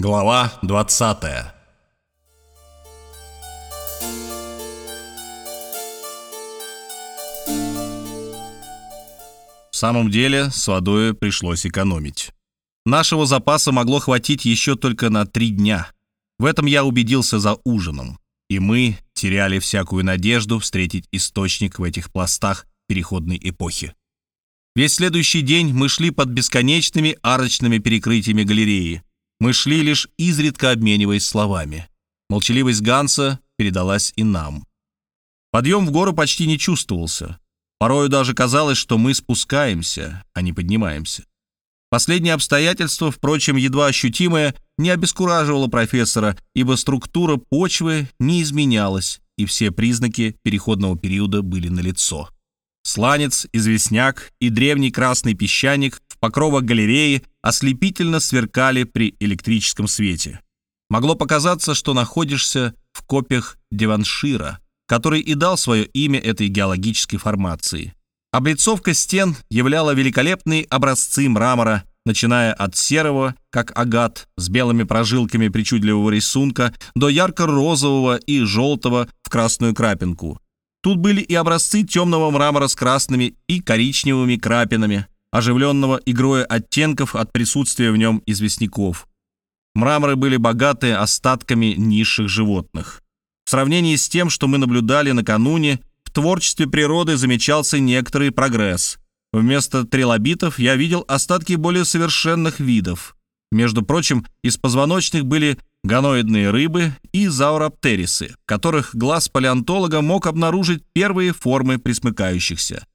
Глава 20 В самом деле, с водой пришлось экономить. Нашего запаса могло хватить еще только на три дня. В этом я убедился за ужином. И мы теряли всякую надежду встретить источник в этих пластах переходной эпохи. Весь следующий день мы шли под бесконечными арочными перекрытиями галереи. Мы шли лишь изредка обмениваясь словами. Молчаливость Ганса передалась и нам. Подъем в гору почти не чувствовался. Порою даже казалось, что мы спускаемся, а не поднимаемся. Последнее обстоятельство, впрочем, едва ощутимое, не обескураживало профессора, ибо структура почвы не изменялась, и все признаки переходного периода были налицо. Сланец, известняк и древний красный песчаник в покровах галереи ослепительно сверкали при электрическом свете. Могло показаться, что находишься в копиях Деваншира, который и дал свое имя этой геологической формации. Облицовка стен являла великолепные образцы мрамора, начиная от серого, как агат, с белыми прожилками причудливого рисунка, до ярко-розового и желтого в красную крапинку. Тут были и образцы темного мрамора с красными и коричневыми крапинами, оживленного игрой оттенков от присутствия в нем известняков. Мраморы были богаты остатками низших животных. В сравнении с тем, что мы наблюдали накануне, в творчестве природы замечался некоторый прогресс. Вместо трилобитов я видел остатки более совершенных видов. Между прочим, из позвоночных были ганоидные рыбы и зауроптерисы, которых глаз палеонтолога мог обнаружить первые формы присмыкающихся.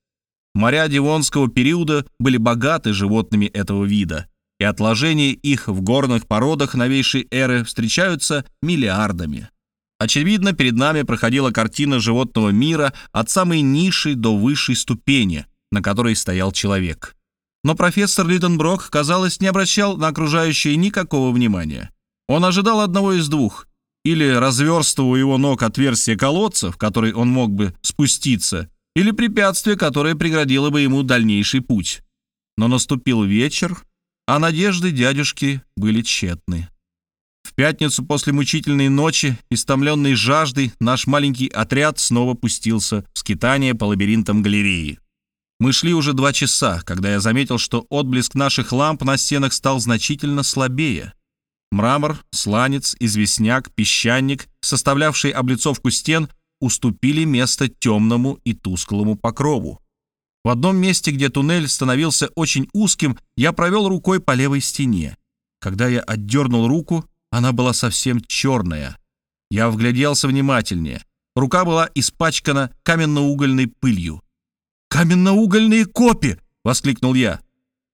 Моря Дивонского периода были богаты животными этого вида, и отложения их в горных породах новейшей эры встречаются миллиардами. Очевидно, перед нами проходила картина животного мира от самой низшей до высшей ступени, на которой стоял человек. Но профессор Литтенброк, казалось, не обращал на окружающее никакого внимания. Он ожидал одного из двух. Или разверстого у его ног отверстия колодца, в который он мог бы спуститься, или препятствие, которое преградило бы ему дальнейший путь. Но наступил вечер, а надежды дядюшки были тщетны. В пятницу после мучительной ночи, истомленный жаждой, наш маленький отряд снова пустился в скитание по лабиринтам галереи. Мы шли уже два часа, когда я заметил, что отблеск наших ламп на стенах стал значительно слабее. Мрамор, сланец, известняк, песчаник, составлявшие облицовку стен, уступили место темному и тусклому покрову. В одном месте, где туннель становился очень узким, я провел рукой по левой стене. Когда я отдернул руку, она была совсем черная. Я вгляделся внимательнее. Рука была испачкана каменно-угольной пылью. «Каменно-угольные копи!» — воскликнул я.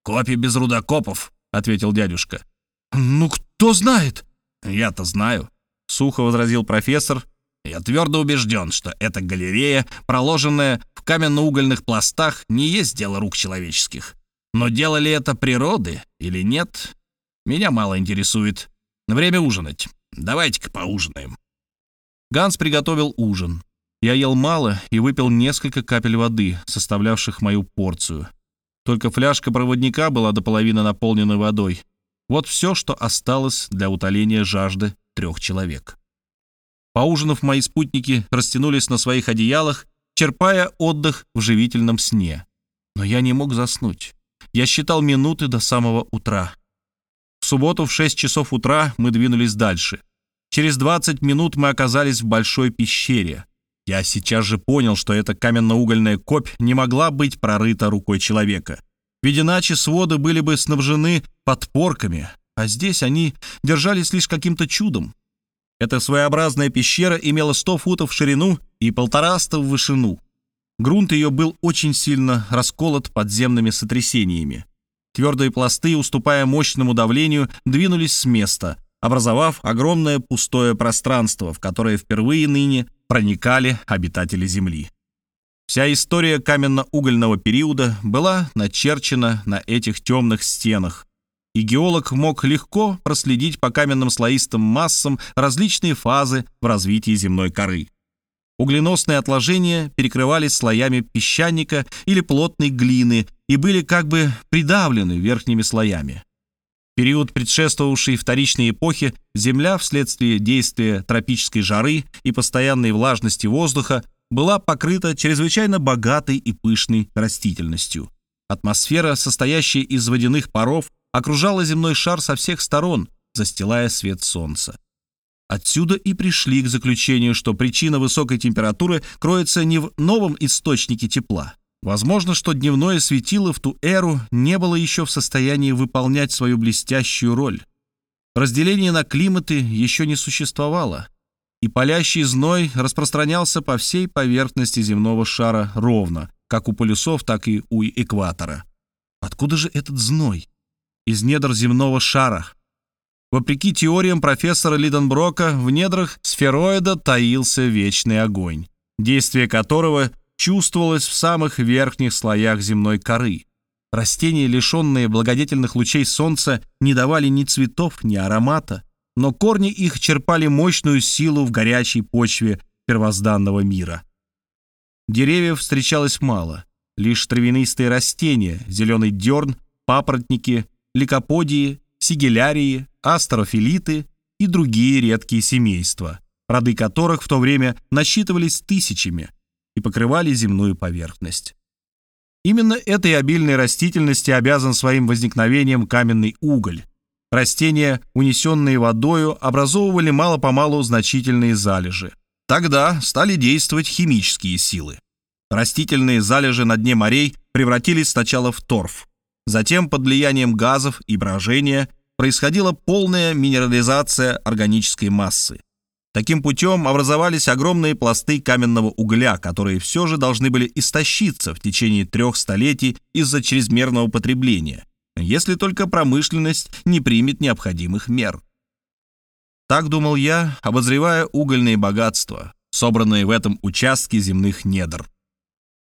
«Копи без рудокопов», — ответил дядюшка. «Ну, кто знает?» «Я-то знаю», — сухо возразил профессор. «Я твердо убежден, что эта галерея, проложенная в каменно-угольных пластах, не есть дело рук человеческих. Но дело ли это природы или нет, меня мало интересует. Время ужинать. Давайте-ка поужинаем». Ганс приготовил ужин. Я ел мало и выпил несколько капель воды, составлявших мою порцию. Только фляжка проводника была до половины наполнена водой. Вот все, что осталось для утоления жажды трех человек. Поужинав, мои спутники растянулись на своих одеялах, черпая отдых в живительном сне. Но я не мог заснуть. Я считал минуты до самого утра субботу в 6 часов утра мы двинулись дальше. Через 20 минут мы оказались в большой пещере. Я сейчас же понял, что эта каменно-угольная копь не могла быть прорыта рукой человека. Ведь иначе своды были бы снабжены подпорками, а здесь они держались лишь каким-то чудом. Эта своеобразная пещера имела 100 футов в ширину и полтораста в вышину. Грунт ее был очень сильно расколот подземными сотрясениями. Твердые пласты, уступая мощному давлению, двинулись с места, образовав огромное пустое пространство, в которое впервые ныне проникали обитатели Земли. Вся история каменно-угольного периода была начерчена на этих темных стенах, и геолог мог легко проследить по каменным слоистым массам различные фазы в развитии земной коры. Угленосные отложения перекрывались слоями песчаника или плотной глины и были как бы придавлены верхними слоями. период, предшествовавший вторичной эпохе, Земля вследствие действия тропической жары и постоянной влажности воздуха была покрыта чрезвычайно богатой и пышной растительностью. Атмосфера, состоящая из водяных паров, окружала земной шар со всех сторон, застилая свет солнца. Отсюда и пришли к заключению, что причина высокой температуры кроется не в новом источнике тепла. Возможно, что дневное светило в ту эру не было еще в состоянии выполнять свою блестящую роль. Разделение на климаты еще не существовало, и палящий зной распространялся по всей поверхности земного шара ровно, как у полюсов, так и у экватора. Откуда же этот зной? Из недр земного шара, Вопреки теориям профессора Лиденброка, в недрах сфероида таился вечный огонь, действие которого чувствовалось в самых верхних слоях земной коры. Растения, лишенные благодетельных лучей солнца, не давали ни цветов, ни аромата, но корни их черпали мощную силу в горячей почве первозданного мира. Деревьев встречалось мало, лишь травянистые растения, зеленый дерн, папоротники, ликоподии, сигелярии, астрофилиты и другие редкие семейства, роды которых в то время насчитывались тысячами и покрывали земную поверхность. Именно этой обильной растительности обязан своим возникновением каменный уголь. Растения, унесенные водою, образовывали мало-помалу значительные залежи. Тогда стали действовать химические силы. Растительные залежи на дне морей превратились сначала в торф, затем под влиянием газов и брожения происходила полная минерализация органической массы. Таким путем образовались огромные пласты каменного угля, которые все же должны были истощиться в течение трех столетий из-за чрезмерного потребления, если только промышленность не примет необходимых мер. Так думал я, обозревая угольные богатства, собранные в этом участке земных недр.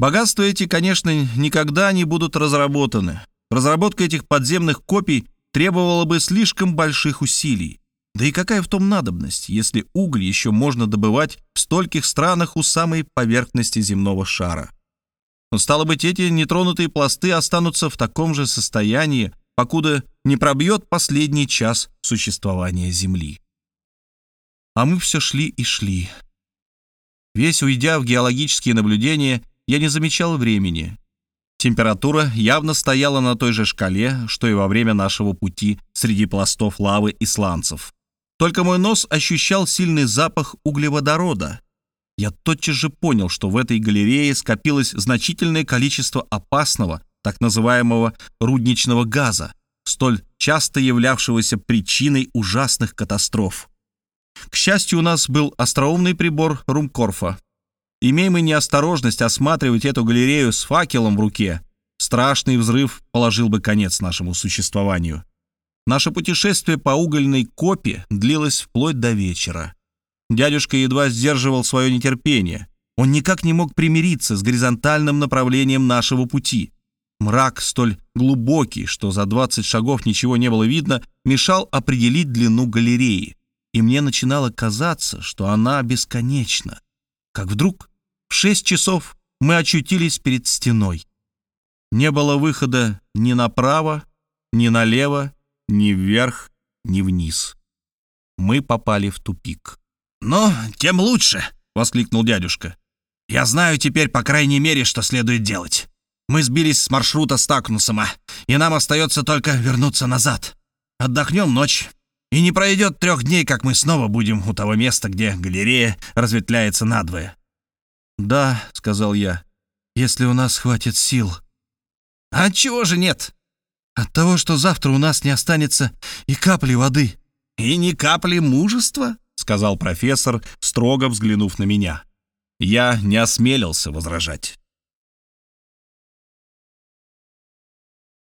Богатства эти, конечно, никогда не будут разработаны. Разработка этих подземных копий требовало бы слишком больших усилий. Да и какая в том надобность, если уголь еще можно добывать в стольких странах у самой поверхности земного шара? Но стало быть, эти нетронутые пласты останутся в таком же состоянии, покуда не пробьет последний час существования Земли. А мы все шли и шли. Весь уйдя в геологические наблюдения, я не замечал времени. Температура явно стояла на той же шкале, что и во время нашего пути среди пластов лавы и сланцев. Только мой нос ощущал сильный запах углеводорода. Я тотчас же понял, что в этой галерее скопилось значительное количество опасного, так называемого рудничного газа, столь часто являвшегося причиной ужасных катастроф. К счастью, у нас был остроумный прибор Румкорфа, Имей мы неосторожность осматривать эту галерею с факелом в руке, страшный взрыв положил бы конец нашему существованию. Наше путешествие по угольной копе длилось вплоть до вечера. Дядюшка едва сдерживал свое нетерпение. Он никак не мог примириться с горизонтальным направлением нашего пути. Мрак столь глубокий, что за 20 шагов ничего не было видно, мешал определить длину галереи. И мне начинало казаться, что она бесконечна как вдруг в шесть часов мы очутились перед стеной. Не было выхода ни направо, ни налево, ни вверх, ни вниз. Мы попали в тупик. «Но тем лучше!» — воскликнул дядюшка. «Я знаю теперь, по крайней мере, что следует делать. Мы сбились с маршрута Стакнусома, и нам остается только вернуться назад. Отдохнем ночь, и не пройдет трех дней, как мы снова будем у того места, где галерея разветвляется надвое. «Да», — сказал я, — «если у нас хватит сил». «А чего же нет?» «От того, что завтра у нас не останется и капли воды». «И ни капли мужества?» — сказал профессор, строго взглянув на меня. Я не осмелился возражать.